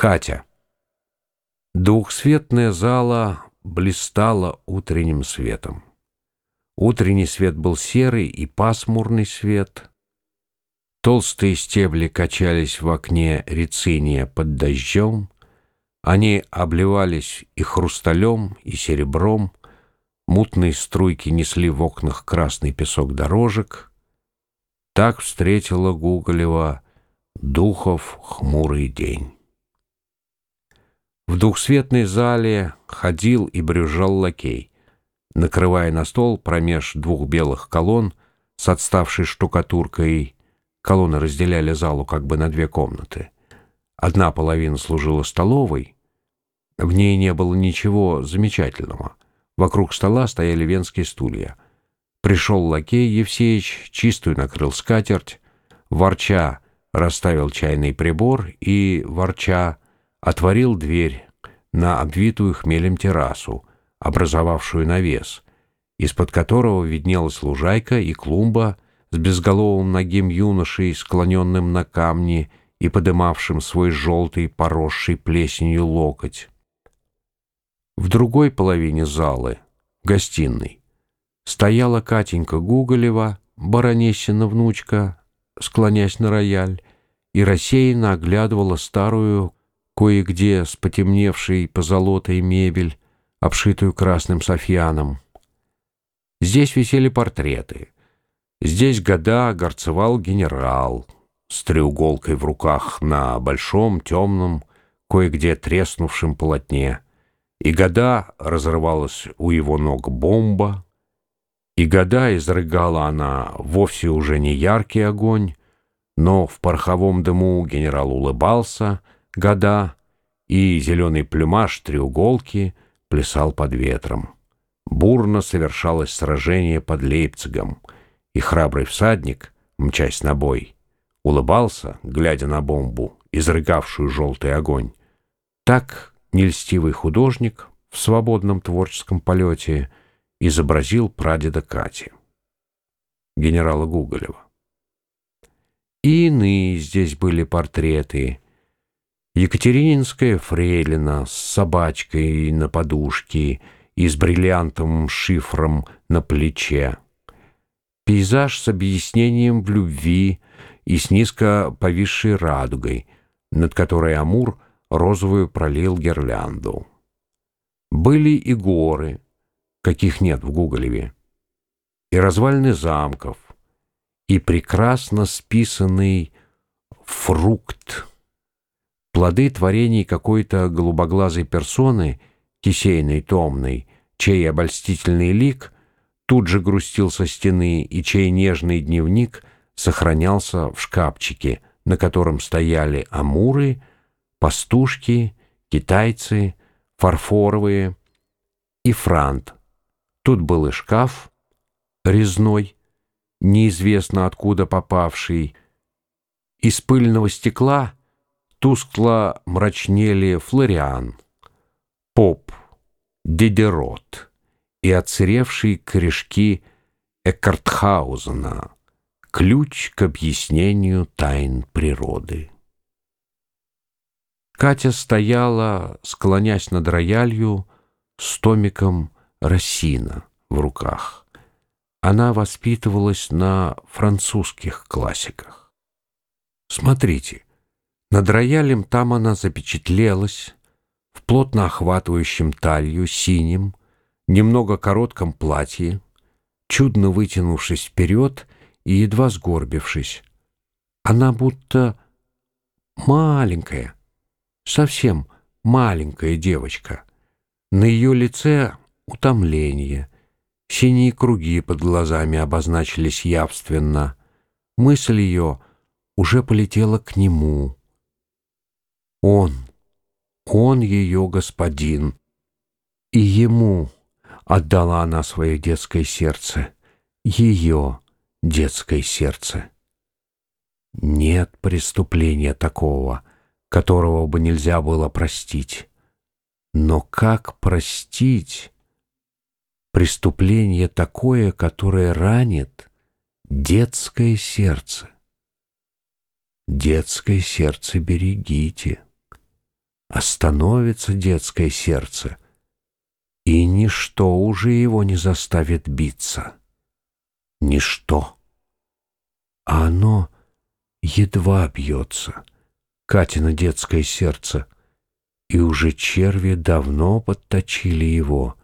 Катя. Двухсветная зала блистала утренним светом. Утренний свет был серый и пасмурный свет. Толстые стебли качались в окне рециния под дождем. Они обливались и хрусталем, и серебром. Мутные струйки несли в окнах красный песок дорожек. Так встретила Гуголева Духов хмурый день. В двухсветной зале ходил и брюзжал лакей, накрывая на стол промеж двух белых колонн с отставшей штукатуркой. Колонны разделяли залу как бы на две комнаты. Одна половина служила столовой. В ней не было ничего замечательного. Вокруг стола стояли венские стулья. Пришел лакей Евсеич, чистую накрыл скатерть, ворча расставил чайный прибор и, ворча, отворил дверь на обвитую хмелем террасу, образовавшую навес, из-под которого виднелась лужайка и клумба с безголовым ногим юношей, склоненным на камни и подымавшим свой желтый, поросший плесенью локоть. В другой половине залы, гостиной, стояла Катенька Гуголева, баронессина внучка, склонясь на рояль, и рассеянно оглядывала старую кое-где с потемневшей позолотой мебель, обшитую красным софьяном. Здесь висели портреты. Здесь года горцевал генерал с треуголкой в руках на большом, темном, кое-где треснувшем полотне. И года разрывалась у его ног бомба, и года изрыгала она вовсе уже не яркий огонь, но в пороховом дыму генерал улыбался — года, и зеленый плюмаж треуголки плясал под ветром. Бурно совершалось сражение под Лейпцигом, и храбрый всадник, мчась на бой, улыбался, глядя на бомбу, изрыгавшую желтый огонь. Так нельстивый художник в свободном творческом полете изобразил прадеда Кати, генерала Гуголева. И иные здесь были портреты — Екатерининская фрейлина с собачкой на подушке и с бриллиантовым шифром на плече. Пейзаж с объяснением в любви и с низко повисшей радугой, над которой Амур розовую пролил гирлянду. Были и горы, каких нет в Гуголеве, и развалины замков, и прекрасно списанный фрукт плоды творений какой-то голубоглазой персоны, кисейной, томной, чей обольстительный лик тут же грустил со стены и чей нежный дневник сохранялся в шкафчике, на котором стояли амуры, пастушки, китайцы, фарфоровые и франт. Тут был и шкаф резной, неизвестно откуда попавший, из пыльного стекла — тускло мрачнели Флориан, Поп, Дидерот и отсыревшие корешки Эккартхаузена, ключ к объяснению тайн природы. Катя стояла, склонясь над роялью, с томиком Рассина в руках. Она воспитывалась на французских классиках. Смотрите, над роялем там она запечатлелась в плотно охватывающем талью синем, немного коротком платье, чудно вытянувшись вперед и едва сгорбившись. Она будто маленькая, совсем маленькая девочка. На ее лице утомление, синие круги под глазами обозначились явственно. Мысль ее уже полетела к нему — он, он ее господин, и ему отдала она свое детское сердце, ее детское сердце. Нет преступления такого, которого бы нельзя было простить. Но как простить преступление такое, которое ранит детское сердце? Детское сердце берегите. Остановится детское сердце, и ничто уже его не заставит биться. Ничто. А оно едва бьется, Катина детское сердце, и уже черви давно подточили его.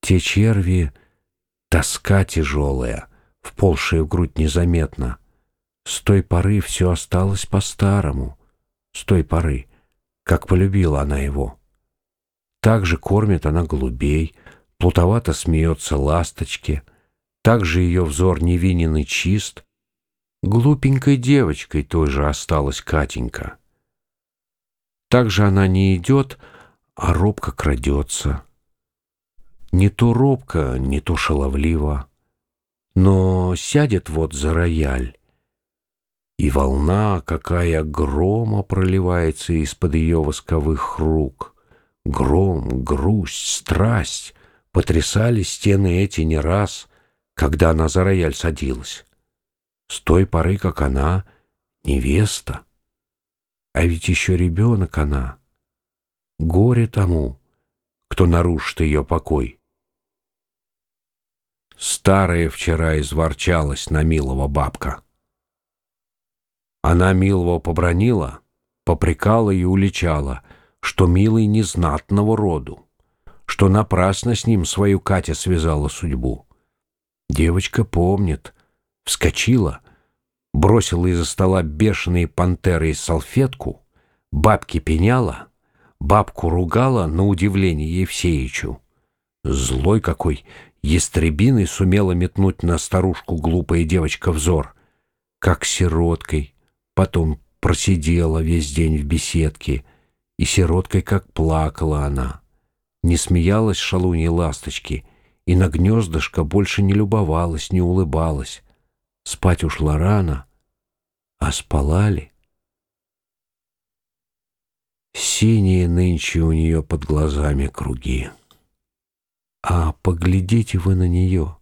Те черви — тоска тяжелая, вползшая в грудь незаметно. С той поры все осталось по-старому, с той поры, как полюбила она его. Так же кормит она голубей, плутовато смеется ласточки, так же ее взор невинен и чист. Глупенькой девочкой той же осталась Катенька. Так же она не идет, а робко крадется. Не то робко, не то шаловливо, но сядет вот за рояль, и волна, какая грома проливается из-под ее восковых рук. Гром, грусть, страсть потрясали стены эти не раз, когда она за рояль садилась. С той поры, как она невеста, а ведь еще ребенок она. Горе тому, кто нарушит ее покой. Старая вчера изворчалась на милого бабка. Она милого побронила, попрекала и уличала, что милый незнатного роду, что напрасно с ним свою Катя связала судьбу. Девочка помнит, вскочила, бросила из-за стола бешеные пантеры и салфетку, бабки пеняла, бабку ругала на удивление Евсеичу. Злой какой, ястребиной сумела метнуть на старушку глупая девочка взор, как сироткой, Потом просидела весь день в беседке, и сироткой как плакала она. Не смеялась шалуньей ласточки, и на гнездышко больше не любовалась, не улыбалась. Спать ушла рано, а спала ли? Синие нынче у нее под глазами круги. А поглядите вы на нее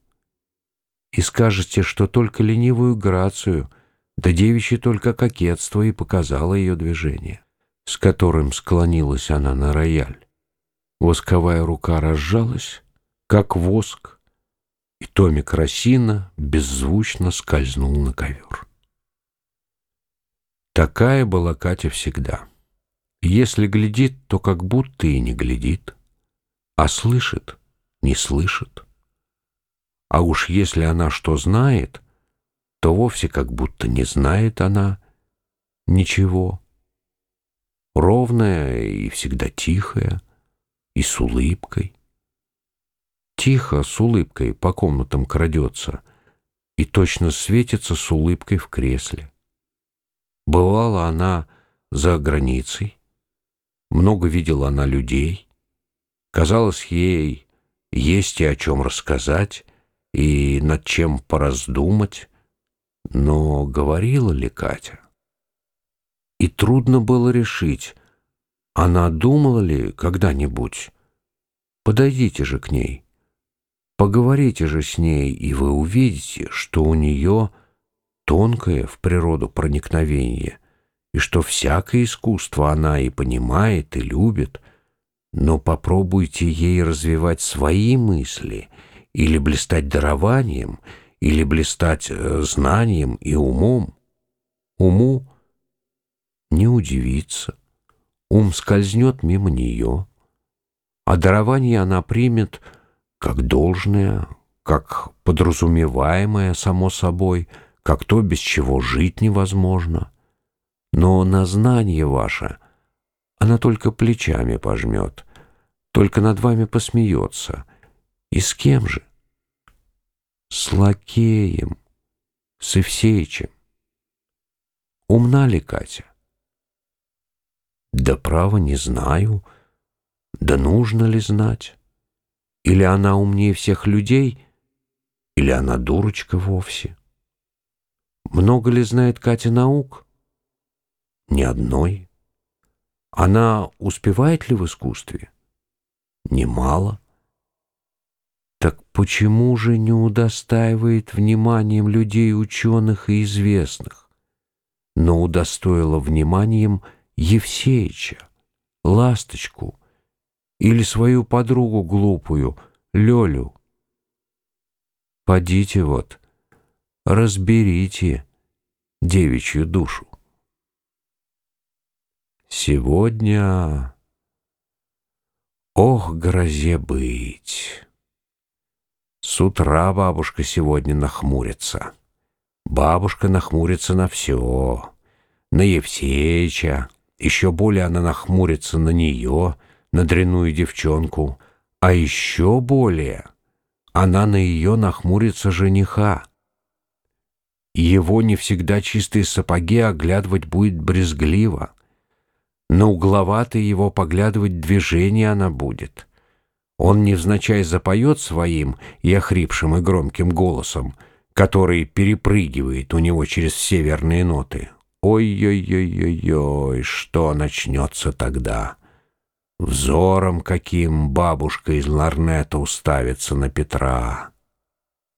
и скажете, что только ленивую грацию — да девичье только кокетство и показало ее движение, с которым склонилась она на рояль. Восковая рука разжалась, как воск, и томик Росина беззвучно скользнул на ковер. Такая была Катя всегда. Если глядит, то как будто и не глядит, а слышит, не слышит. А уж если она что знает — то вовсе как будто не знает она ничего. Ровная и всегда тихая, и с улыбкой. Тихо, с улыбкой по комнатам крадется и точно светится с улыбкой в кресле. Бывала она за границей, много видела она людей, казалось ей, есть и о чем рассказать, и над чем пораздумать, но говорила ли Катя? И трудно было решить, она думала ли когда-нибудь? Подойдите же к ней, поговорите же с ней, и вы увидите, что у нее тонкое в природу проникновение, и что всякое искусство она и понимает, и любит, но попробуйте ей развивать свои мысли или блистать дарованием — или блистать э, знанием и умом. Уму не удивиться, ум скользнет мимо нее, а дарование она примет как должное, как подразумеваемое само собой, как то, без чего жить невозможно. Но на знание ваше она только плечами пожмет, только над вами посмеется. И с кем же? С лакеем, с Евсеичем. Умна ли Катя? Да право не знаю, да нужно ли знать. Или она умнее всех людей, или она дурочка вовсе. Много ли знает Катя наук? Ни одной. Она успевает ли в искусстве? Немало. Почему же не удостаивает вниманием людей ученых и известных, но удостоила вниманием Евсеича, ласточку или свою подругу глупую, Лёлю. Подите вот, разберите девичью душу. Сегодня... Ох, грозе быть! С утра бабушка сегодня нахмурится. Бабушка нахмурится на все. На Евсеича. Еще более она нахмурится на нее, на дряную девчонку. А еще более она на ее нахмурится жениха. Его не всегда чистые сапоги оглядывать будет брезгливо. На угловатые его поглядывать движение она будет. Он невзначай запоет своим и охрипшим и громким голосом, который перепрыгивает у него через все верные ноты. Ой-ой-ой-ой-ой, что начнется тогда? Взором каким бабушка из ларнета уставится на Петра.